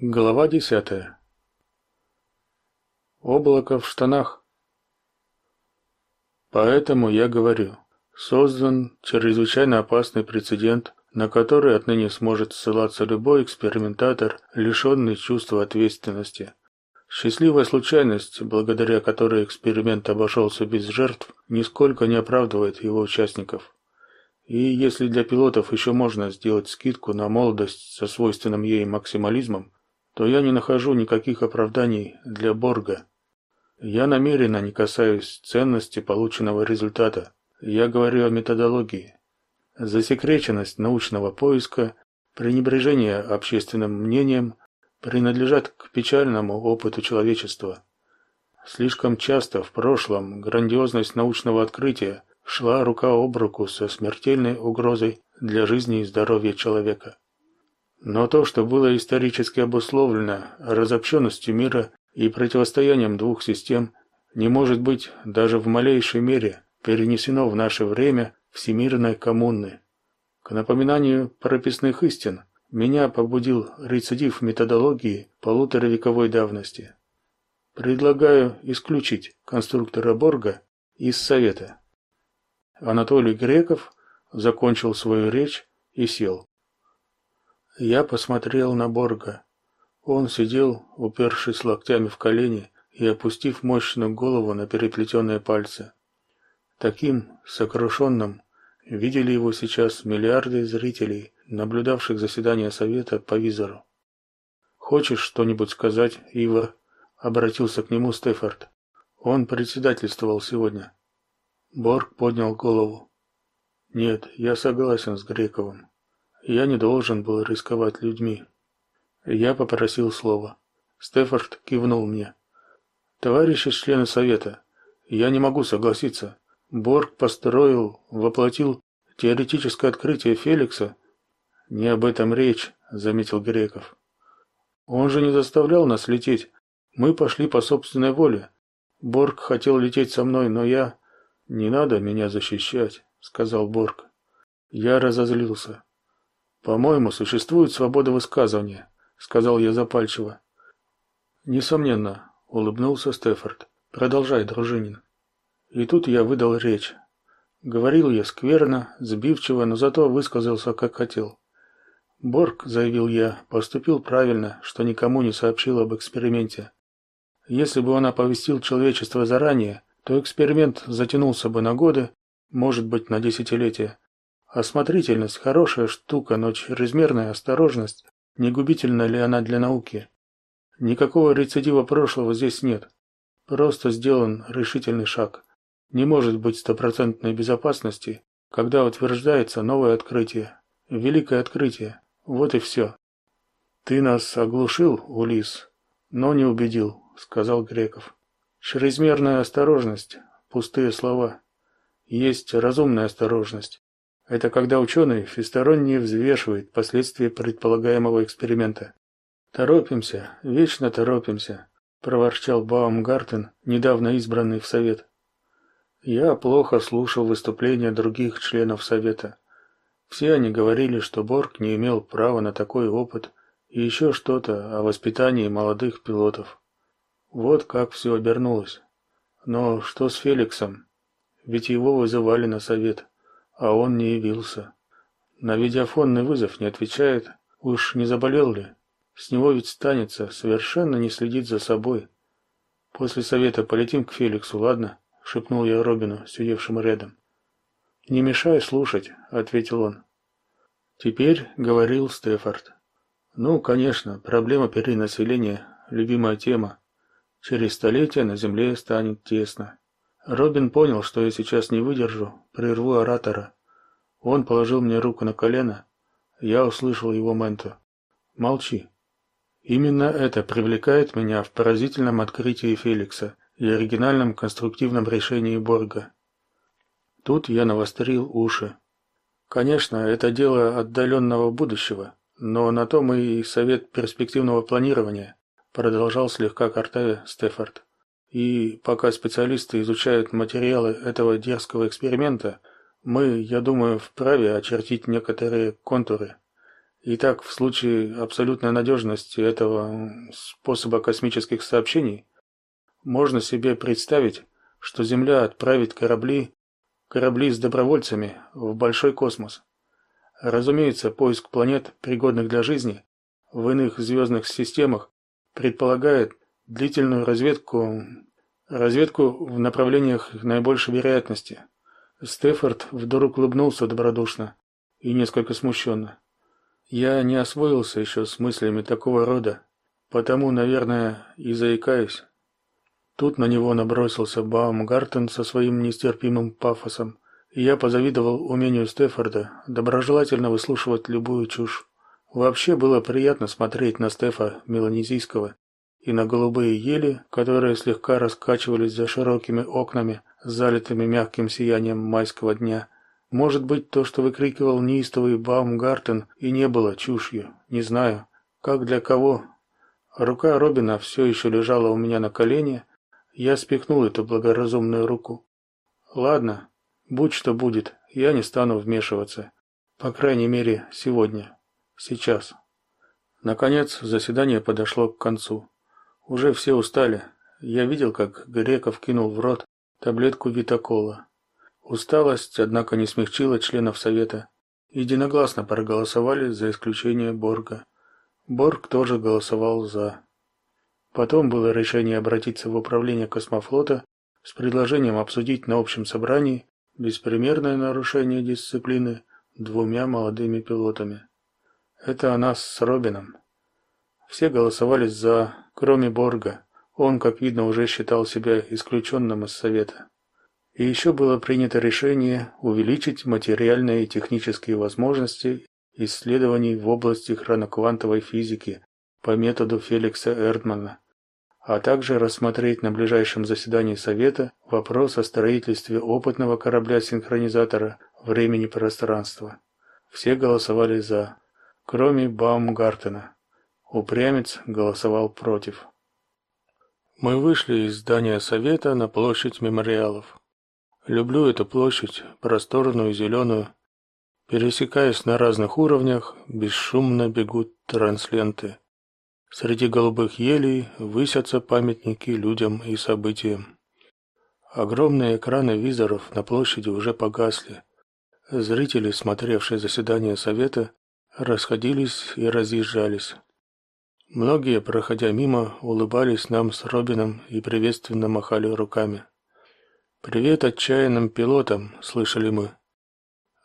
Глава десятая. Облако в штанах. Поэтому я говорю, создан чрезвычайно опасный прецедент, на который отныне сможет ссылаться любой экспериментатор, лишенный чувства ответственности. Счастливая случайность, благодаря которой эксперимент обошелся без жертв, нисколько не оправдывает его участников. И если для пилотов еще можно сделать скидку на молодость со свойственным ей максимализмом, то я не нахожу никаких оправданий для Борга. Я намеренно не касаюсь ценности полученного результата. Я говорю о методологии. Засекреченность научного поиска, пренебрежение общественным мнением принадлежат к печальному опыту человечества. Слишком часто в прошлом грандиозность научного открытия шла рука об руку со смертельной угрозой для жизни и здоровья человека. Но то, что было исторически обусловлено разобщенностью мира и противостоянием двух систем, не может быть даже в малейшей мере перенесено в наше время всемирной коммуны. К напоминанию прописных истин меня побудил рецидив методологии полуторавековой давности. Предлагаю исключить конструктора Борга из совета. Анатолий Греков закончил свою речь и сел. Я посмотрел на Борга. Он сидел, упершись локтями в колени и опустив мощную голову на переплетенные пальцы. Таким сокрушенным видели его сейчас миллиарды зрителей, наблюдавших заседание совета по визору. Хочешь что-нибудь сказать, Ивар? обратился к нему Стефорд. Он председательствовал сегодня. Борг поднял голову. Нет, я согласен с Грековым. Я не должен был рисковать людьми. Я попросил слова. Стефорд кивнул мне. Товарищи члены совета, я не могу согласиться. Борг построил, воплотил теоретическое открытие Феликса. Не об этом речь, заметил Греков. Он же не заставлял нас лететь. Мы пошли по собственной воле. Борг хотел лететь со мной, но я не надо меня защищать, сказал Борг. Я разозлился. По-моему, существует свобода высказывания, сказал я запальчиво. Несомненно, улыбнулся Стефорд. Продолжай, дружинин. И тут я выдал речь. Говорил я скверно, сбивчиво, но зато высказался как хотел. Борг, заявил я, поступил правильно, что никому не сообщил об эксперименте. Если бы он оповестил человечество заранее, то эксперимент затянулся бы на годы, может быть, на десятилетия. Осмотрительность хорошая штука, но чрезмерная осторожность, не губительна ли она для науки? Никакого рецидива прошлого здесь нет. Просто сделан решительный шаг. Не может быть стопроцентной безопасности, когда утверждается новое открытие, великое открытие. Вот и все. Ты нас оглушил, Улис, но не убедил, сказал Греков. Чрезмерная осторожность, пустые слова. Есть разумная осторожность. Это когда ученый всесторонне взвешивает последствия предполагаемого эксперимента. Торопимся, вечно торопимся, проворчал Баумгартен, недавно избранный в совет. Я плохо слушал выступления других членов совета. Все они говорили, что Борг не имел права на такой опыт и еще что-то о воспитании молодых пилотов. Вот как все обернулось. Но что с Феликсом? Ведь его вызывали на совет а он не явился. На видеофонный вызов не отвечает. Уж не заболел ли? С него ведь станется, совершенно не следит за собой. После совета полетим к Феликсу, ладно? шепнул я Робину, сидевшему рядом. Не мешай слушать, ответил он. Теперь говорил Стефорд. Ну, конечно, проблема перенаселения любимая тема. Через столетия на земле станет тесно. Робин понял, что я сейчас не выдержу, прерву оратора. Он положил мне руку на колено. Я услышал его менту. Молчи. Именно это привлекает меня в поразительном открытии Феликса и оригинальном конструктивном решении Борга. Тут я навострил уши. Конечно, это дело отдаленного будущего, но на то мы и совет перспективного планирования, продолжал слегка картавя Стефорд. И пока специалисты изучают материалы этого дерзкого эксперимента, мы, я думаю, вправе очертить некоторые контуры. Итак, в случае абсолютной надежности этого способа космических сообщений можно себе представить, что Земля отправит корабли, корабли с добровольцами в большой космос. Разумеется, поиск планет, пригодных для жизни, в иных звездных системах предполагает длительную разведку, разведку в направлениях наибольшей вероятности. Стефорд вдруг улыбнулся добродушно и несколько смущенно. Я не освоился еще с мыслями такого рода, потому, наверное, и заикаюсь. Тут на него набросился Баумгартен со своим нестерпимым пафосом, и я позавидовал умению Стефорда доброжелательно выслушивать любую чушь. Вообще было приятно смотреть на Стефа Меланезийского и на голубые ели, которые слегка раскачивались за широкими окнами, залитыми мягким сиянием майского дня. Может быть, то, что выкрикивал неистовый Баумгартен, и не было чушью, не знаю, как для кого. Рука Робина все еще лежала у меня на колене, я спихнул эту благоразумную руку. Ладно, будь что будет, я не стану вмешиваться. По крайней мере, сегодня. Сейчас. Наконец, заседание подошло к концу. Уже все устали. Я видел, как Греков кинул в рот таблетку витакола. Усталость, однако, не смягчила членов совета. Единогласно проголосовали за исключение Борга. Борг тоже голосовал за. Потом было решение обратиться в управление космофлота с предложением обсудить на общем собрании беспримерное нарушение дисциплины двумя молодыми пилотами. Это о нас с Робином. Все голосовали за, кроме Борга. Он, как видно, уже считал себя исключенным из совета. И еще было принято решение увеличить материальные и технические возможности исследований в области хроноквантовой физики по методу Феликса Эрдмана, а также рассмотреть на ближайшем заседании Совета вопрос о строительстве опытного корабля-синхронизатора времени-пространства. Все голосовали «за», кроме Баумгартена. Упрямец голосовал против. Мы вышли из здания Совета на площадь мемориалов. Люблю эту площадь, просторную зеленую. Пересекаясь на разных уровнях, бесшумно бегут трансленты. Среди голубых елей высятся памятники людям и событиям. Огромные экраны визоров на площади уже погасли. Зрители, смотревшие заседание совета, расходились и разъезжались. Многие, проходя мимо, улыбались нам с Робином и приветственно махали руками. Привет отчаянным пилотам, слышали мы.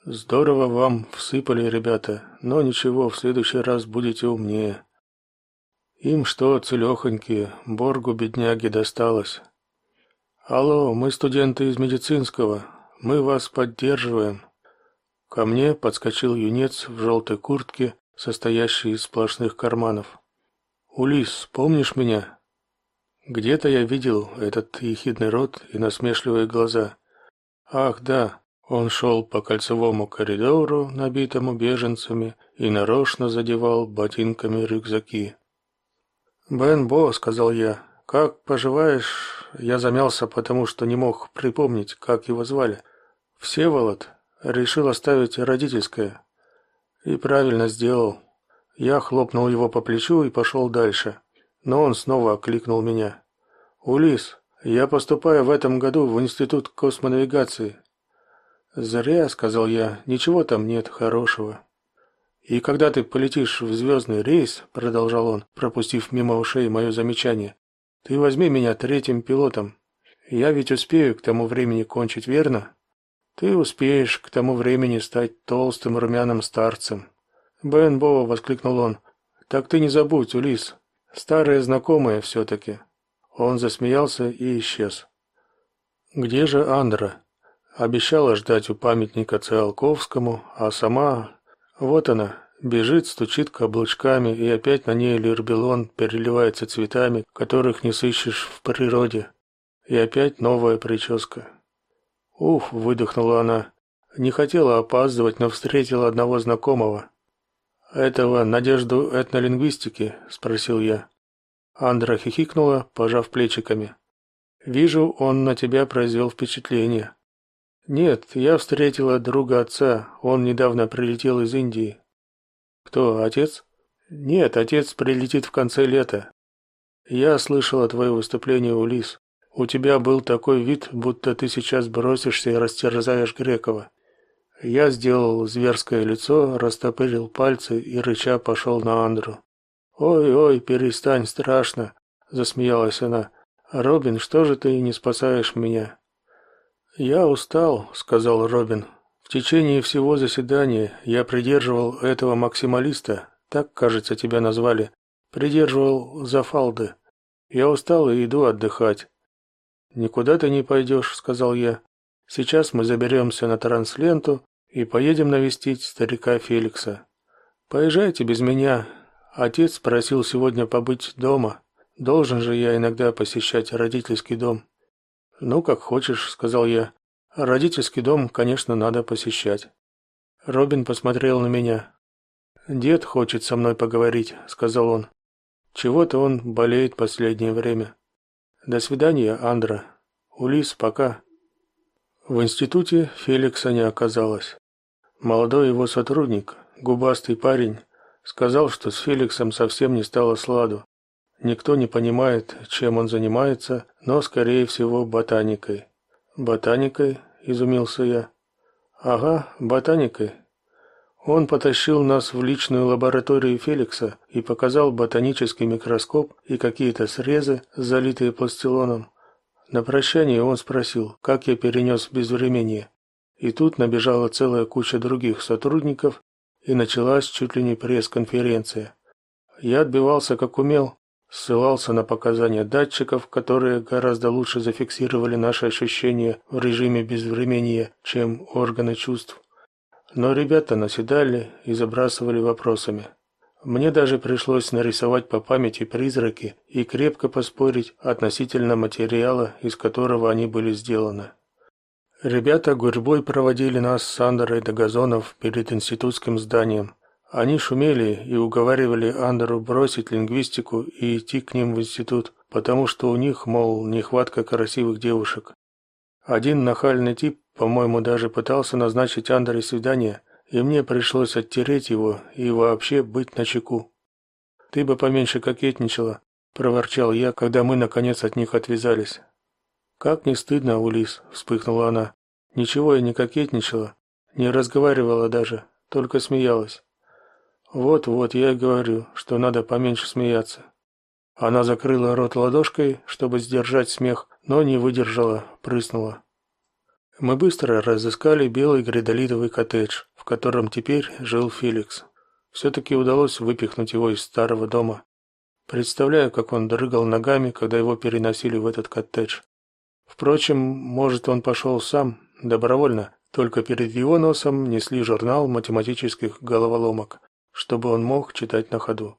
Здорово вам всыпали, ребята, но ничего, в следующий раз будете умнее. Им что, целехонькие, Боргу бедняги досталось. Алло, мы студенты из медицинского. Мы вас поддерживаем. Ко мне подскочил юнец в желтой куртке, состоящей из сплошных карманов. Улис, помнишь меня? Где-то я видел этот ехидный рот и насмешливые глаза. Ах, да, он шел по кольцевому коридору, набитому беженцами, и нарочно задевал ботинками рюкзаки. «Бен Бо», — сказал я, — «как поживаешь?» Я замялся, потому что не мог припомнить, как его звали. «Всеволод?» Решил оставить родительское. И правильно сделал. Я хлопнул его по плечу и пошел дальше. Но он снова окликнул меня. «Улис, я поступаю в этом году в Институт космонавигации». «Зря», — сказал я, — «ничего там нет хорошего». И когда ты полетишь в звездный рейс, продолжал он, пропустив мимо ушей мое замечание, ты возьми меня третьим пилотом. Я ведь успею к тому времени кончить, верно? Ты успеешь к тому времени стать толстым румяным старцем. Бен Боу воскликнул он. Так ты не забудь, Улис. Старые знакомые все таки Он засмеялся и исчез. Где же Андра? Обещала ждать у памятника Циолковскому, а сама вот она, бежит, стучит каблучками, и опять на ней лирбелон переливается цветами, которых не сыщешь в природе. И опять новая прическа. Уф, выдохнула она. Не хотела опаздывать, но встретила одного знакомого. Этого Надежду этнолингвистики, спросил я. Андра хихикнула, пожав плечиками. Вижу, он на тебя произвел впечатление. Нет, я встретила друга отца. Он недавно прилетел из Индии. Кто, отец? Нет, отец прилетит в конце лета. Я слышала твое выступление, Улис. У тебя был такой вид, будто ты сейчас бросишься и растерзаешь Грекова. Я сделал зверское лицо, растопырил пальцы и рыча пошел на Андру. «Ой-ой, перестань, страшно!» – засмеялась она. «Робин, что же ты не спасаешь меня?» «Я устал», – сказал Робин. «В течение всего заседания я придерживал этого максималиста, так, кажется, тебя назвали, придерживал за фалды. Я устал и иду отдыхать». «Никуда ты не пойдешь», – сказал я. «Сейчас мы заберемся на трансленту и поедем навестить старика Феликса. Поезжайте без меня. Отец просил сегодня побыть дома. Должен же я иногда посещать родительский дом. Ну, как хочешь, сказал я. Родительский дом, конечно, надо посещать. Робин посмотрел на меня. Дед хочет со мной поговорить, сказал он. Чего-то он болеет последнее время. До свидания, Андра. Улис, пока. В институте Феликса не оказалось. Молодой его сотрудник, губастый парень, сказал, что с Феликсом совсем не стало сладу. Никто не понимает, чем он занимается, но скорее всего ботаникой. Ботаникой, изумился я. Ага, ботаникой. Он потащил нас в личную лабораторию Феликса и показал ботанический микроскоп и какие-то срезы, залитые пластилоном. На прощание он спросил, как я перенес безвременье. И тут набежала целая куча других сотрудников, и началась чуть ли не пресс-конференция. Я отбивался как умел, ссылался на показания датчиков, которые гораздо лучше зафиксировали наши ощущения в режиме безвременья, чем органы чувств. Но ребята наседали и забрасывали вопросами. Мне даже пришлось нарисовать по памяти призраки и крепко поспорить относительно материала, из которого они были сделаны. Ребята гурьбой проводили нас с Андерой до газонов перед институтским зданием. Они шумели и уговаривали Андеру бросить лингвистику и идти к ним в институт, потому что у них, мол, нехватка красивых девушек. Один нахальный тип, по-моему, даже пытался назначить Андере свидание, и мне пришлось оттереть его и вообще быть начеку. Ты бы поменьше кокетничала, проворчал я, когда мы наконец от них отвязались. Как не стыдно, Улис, вспыхнула она. Ничего я не кокетничала, не разговаривала даже, только смеялась. Вот-вот я и говорю, что надо поменьше смеяться. Она закрыла рот ладошкой, чтобы сдержать смех, но не выдержала, прыснула. Мы быстро разыскали белый гридолитовый коттедж, в котором теперь жил Феликс. все таки удалось выпихнуть его из старого дома. Представляю, как он дрыгал ногами, когда его переносили в этот коттедж. Впрочем, может, он пошел сам, добровольно, только перед его носом несли журнал математических головоломок, чтобы он мог читать на ходу.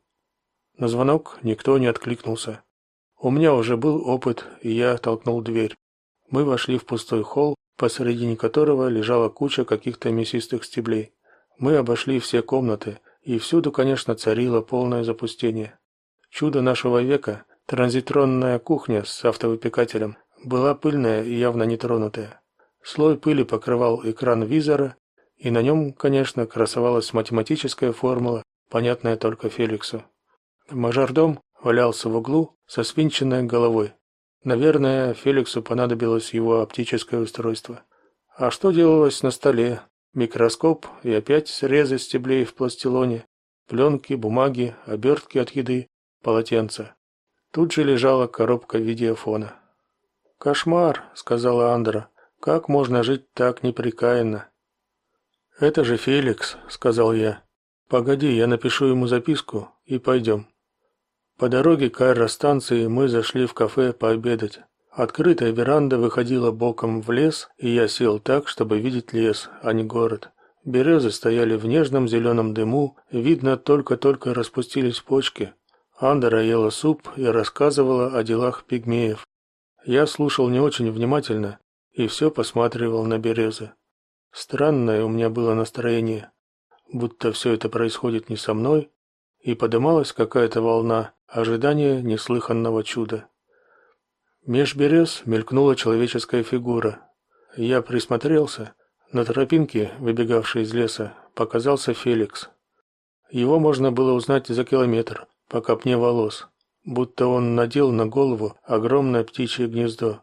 На звонок никто не откликнулся. У меня уже был опыт, и я толкнул дверь. Мы вошли в пустой холл, посередине которого лежала куча каких-то мясистых стеблей. Мы обошли все комнаты, и всюду, конечно, царило полное запустение. Чудо нашего века транзитронная кухня с автовыпекателем была пыльная и явно нетронутая. Слой пыли покрывал экран визора, и на нем, конечно, красовалась математическая формула, понятная только Феликсу. Мажордом валялся в углу со свинченной головой. Наверное, Феликсу понадобилось его оптическое устройство. А что делалось на столе? Микроскоп и опять срезы стеблей в пластилоне, пленки, бумаги, обертки от еды, полотенца. Тут же лежала коробка видеофона. «Кошмар», — сказала Андра. «Как можно жить так неприкаянно?» «Это же Феликс», — сказал я. «Погоди, я напишу ему записку и пойдем». По дороге к аэростанции мы зашли в кафе пообедать. Открытая веранда выходила боком в лес, и я сел так, чтобы видеть лес, а не город. Березы стояли в нежном зеленом дыму, видно, только-только распустились почки. Андера ела суп и рассказывала о делах пигмеев. Я слушал не очень внимательно и все посматривал на березы. Странное у меня было настроение, будто все это происходит не со мной, и подымалась какая-то волна ожидания неслыханного чуда. Меж берез мелькнула человеческая фигура. Я присмотрелся. На тропинке, выбегавшей из леса, показался Феликс. Его можно было узнать за километр по копне волос, будто он надел на голову огромное птичье гнездо.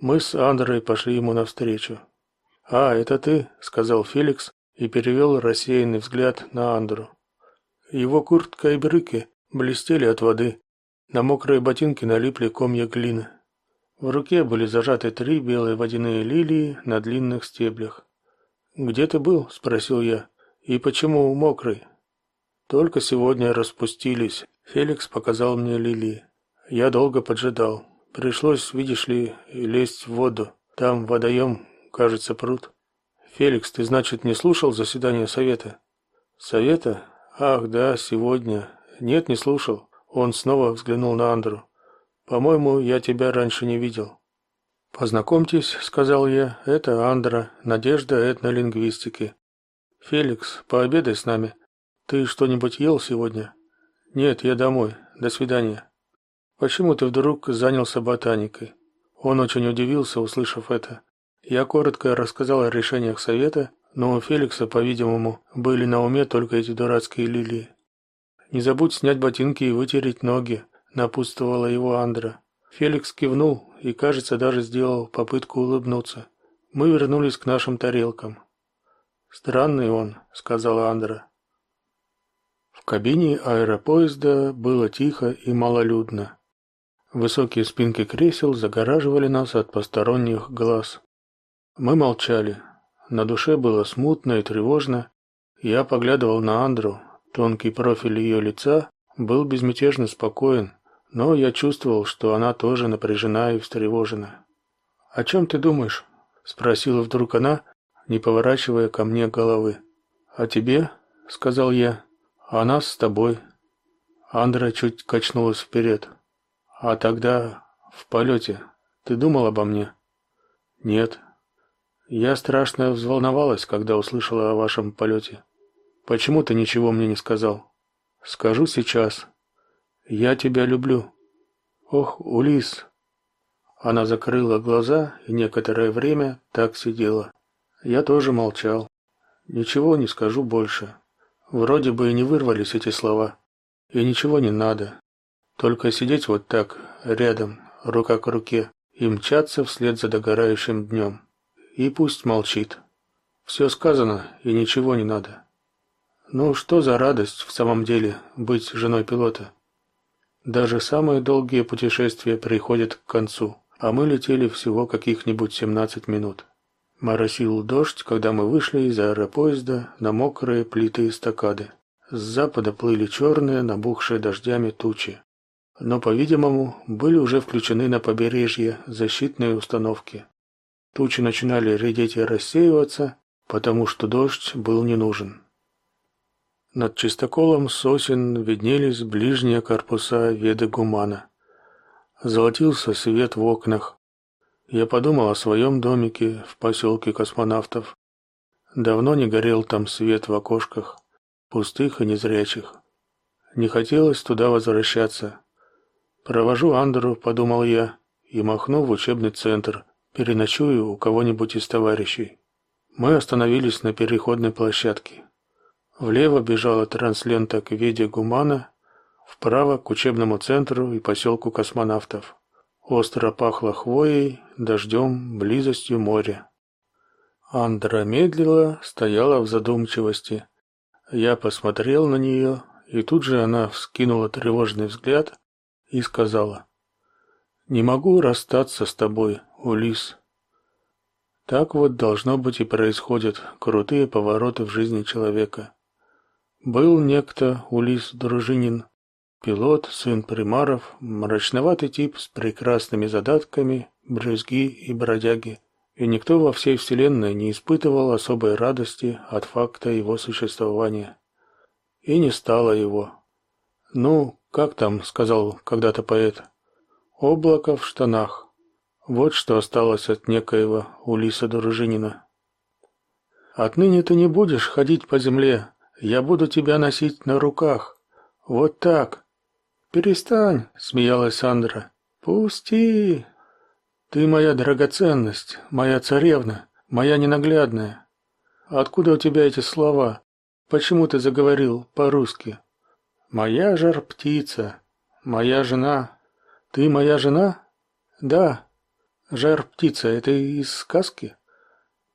Мы с Андрой пошли ему навстречу. «А, это ты?» – сказал Феликс и перевел рассеянный взгляд на Андру. Его куртка и брюки блестели от воды. На мокрые ботинки налипли комья глины. В руке были зажаты три белые водяные лилии на длинных стеблях. «Где ты был?» – спросил я. «И почему мокрый?» «Только сегодня распустились». Феликс показал мне лилии. Я долго поджидал. Пришлось, видишь ли, лезть в воду. Там водоем, кажется, пруд. Феликс, ты, значит, не слушал заседание совета? Совета? Ах, да, сегодня. Нет, не слушал. Он снова взглянул на Андру. По-моему, я тебя раньше не видел. Познакомьтесь, сказал я. Это Андра, Надежда этнолингвистики. Феликс, пообедай с нами. Ты что-нибудь ел сегодня? Нет, я домой. До свидания. Почему ты вдруг занялся ботаникой? Он очень удивился, услышав это. Я коротко рассказал о решениях совета, но у Феликса, по-видимому, были на уме только эти дурацкие лилии. Не забудь снять ботинки и вытереть ноги, напутствовала его Андра. Феликс кивнул и, кажется, даже сделал попытку улыбнуться. Мы вернулись к нашим тарелкам. Странный он, сказала Андра. В кабине аэропоезда было тихо и малолюдно. Высокие спинки кресел загораживали нас от посторонних глаз. Мы молчали. На душе было смутно и тревожно. Я поглядывал на Андру. Тонкий профиль ее лица был безмятежно спокоен, но я чувствовал, что она тоже напряжена и встревожена. "О чем ты думаешь?" спросила вдруг она, не поворачивая ко мне головы. "О тебе?" сказал я. "О нас с тобой". Андра чуть качнулась вперед. А тогда в полете ты думал обо мне? Нет. Я страшно взволновалась, когда услышала о вашем полете. Почему ты ничего мне не сказал? Скажу сейчас. Я тебя люблю. Ох, Улис. Она закрыла глаза и некоторое время так сидела. Я тоже молчал. Ничего не скажу больше. Вроде бы и не вырвались эти слова. И ничего не надо. Только сидеть вот так, рядом, рука к руке, и мчаться вслед за догорающим днем. И пусть молчит. Все сказано, и ничего не надо. Ну, что за радость в самом деле быть женой пилота? Даже самые долгие путешествия приходят к концу, а мы летели всего каких-нибудь 17 минут. Моросил дождь, когда мы вышли из аэропоезда на мокрые плиты эстакады. С запада плыли черные, набухшие дождями тучи но, по-видимому, были уже включены на побережье защитные установки. Тучи начинали редеть и рассеиваться, потому что дождь был не нужен. Над чистоколом сосен виднелись ближние корпуса Веды Гумана. Золотился свет в окнах. Я подумал о своем домике в поселке космонавтов. Давно не горел там свет в окошках, пустых и незрячих. Не хотелось туда возвращаться. Провожу Андеру, подумал я, и махну в учебный центр. Переночую у кого-нибудь из товарищей. Мы остановились на переходной площадке. Влево бежала транслента к Веде Гумана, вправо к учебному центру и поселку космонавтов. Остро пахло хвоей, дождем, близостью моря. Андра медлила, стояла в задумчивости. Я посмотрел на нее, и тут же она вскинула тревожный взгляд и сказала: "Не могу расстаться с тобой, Улис". Так вот должно быть и происходят крутые повороты в жизни человека. Был некто Улис Дружинин, пилот, сын примаров, мрачноватый тип с прекрасными задатками, брюзги и бродяги, и никто во всей вселенной не испытывал особой радости от факта его существования. И не стало его. Ну, как там сказал когда-то поэт? Облако в штанах. Вот что осталось от некоего Улиса Дружинина. Отныне ты не будешь ходить по земле. Я буду тебя носить на руках. Вот так. Перестань, смеялась Сандра. Пусти. Ты моя драгоценность, моя царевна, моя ненаглядная. Откуда у тебя эти слова? Почему ты заговорил по-русски? Моя жар-птица. Моя жена. Ты моя жена? Да. Жар-птица это из сказки?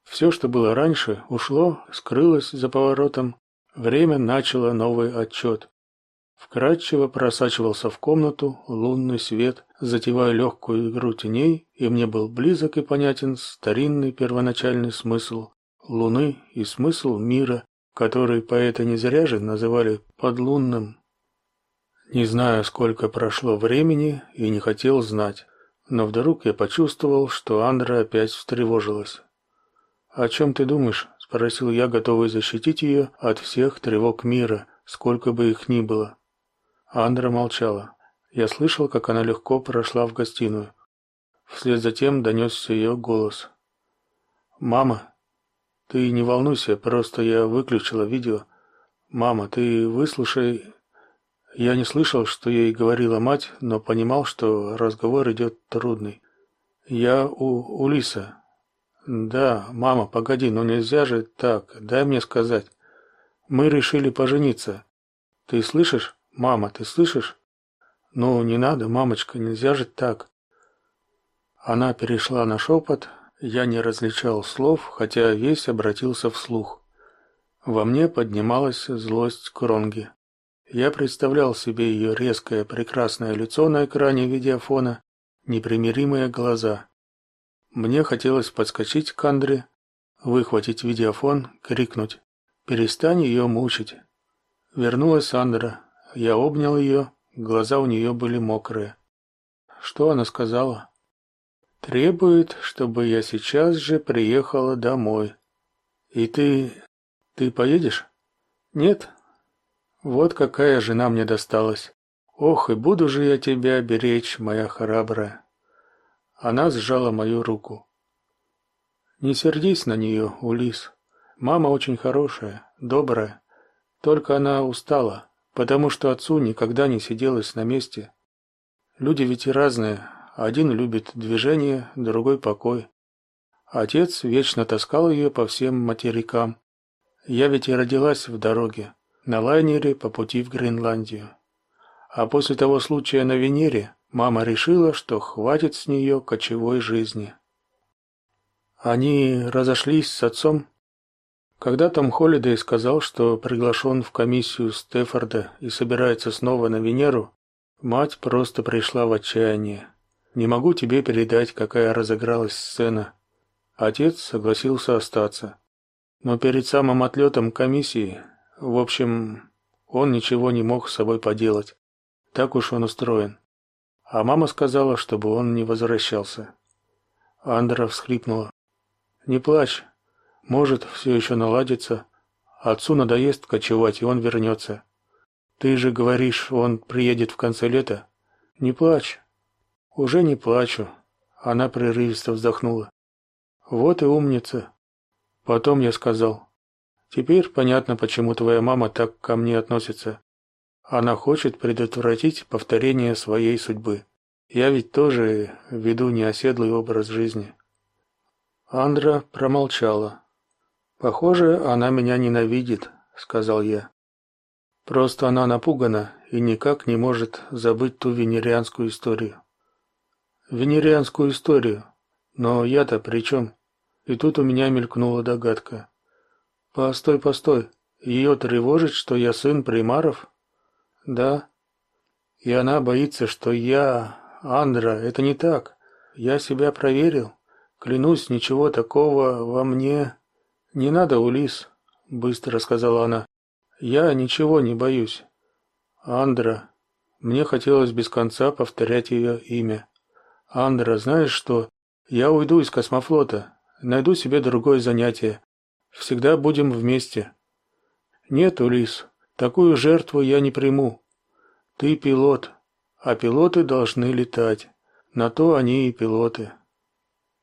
Все, что было раньше, ушло, скрылось за поворотом. Время начало новый отчет. Вкрадчиво просачивался в комнату лунный свет, затевая легкую игру теней, и мне был близок и понятен старинный первоначальный смысл Луны и смысл мира, который поэты не зря же называли подлунным. Не знаю, сколько прошло времени и не хотел знать, но вдруг я почувствовал, что Андра опять встревожилась. «О чем ты думаешь?» – спросил я, готовый защитить ее от всех тревог мира, сколько бы их ни было. Андра молчала. Я слышал, как она легко прошла в гостиную. Вслед за тем донесся ее голос. «Мама, ты не волнуйся, просто я выключила видео. Мама, ты выслушай. Я не слышал, что ей говорила мать, но понимал, что разговор идет трудный. Я у Улиса. Да, мама, погоди, но нельзя же так. Дай мне сказать. Мы решили пожениться. Ты слышишь? Мама, ты слышишь? Ну, не надо, мамочка, нельзя же так. Она перешла на шепот, я не различал слов, хотя весь обратился вслух. Во мне поднималась злость Кронги. Я представлял себе ее резкое, прекрасное лицо на экране видеофона, непримиримые глаза. Мне хотелось подскочить к Андре, выхватить видеофон, крикнуть: "Перестань ее мучить!" Вернулась Андра. Я обнял ее, глаза у нее были мокрые. Что она сказала? Требует, чтобы я сейчас же приехала домой. И ты... ты поедешь? Нет? Вот какая жена мне досталась. Ох, и буду же я тебя беречь, моя храбрая. Она сжала мою руку. Не сердись на нее, Улис. Мама очень хорошая, добрая. Только она устала, потому что отцу никогда не сиделось на месте. Люди ведь и разные, один любит движение, другой покой. Отец вечно таскал ее по всем материкам. Я ведь и родилась в дороге, на лайнере по пути в Гренландию. А после того случая на Венере мама решила, что хватит с нее кочевой жизни. Они разошлись с отцом. Когда Том Холлидей сказал, что приглашен в комиссию Стефорда и собирается снова на Венеру, мать просто пришла в отчаяние. Не могу тебе передать, какая разыгралась сцена. Отец согласился остаться. Но перед самым отлетом комиссии, в общем, он ничего не мог с собой поделать. Так уж он устроен. А мама сказала, чтобы он не возвращался. Андра всхлипнула. Не плачь. Может, все еще наладится. Отцу надоест кочевать, и он вернется. Ты же говоришь, он приедет в конце лета. Не плачь. Уже не плачу. Она прерывисто вздохнула. Вот и умница. Потом я сказал: "Теперь понятно, почему твоя мама так ко мне относится. Она хочет предотвратить повторение своей судьбы. Я ведь тоже веду неоседлый образ жизни". Андра промолчала. Похоже, она меня ненавидит, сказал я. Просто она напугана и никак не может забыть ту венерианскую историю венерианскую историю. Но я-то при чем? И тут у меня мелькнула догадка. Постой, постой. Ее тревожит, что я сын примаров? Да. И она боится, что я Андра, это не так. Я себя проверил. Клянусь, ничего такого во мне не надо, Улис, быстро сказала она. Я ничего не боюсь. Андра. Мне хотелось без конца повторять ее имя. Андра, знаешь что? Я уйду из космофлота, найду себе другое занятие. Всегда будем вместе. Нет, Улис, такую жертву я не приму. Ты пилот, а пилоты должны летать. На то они и пилоты.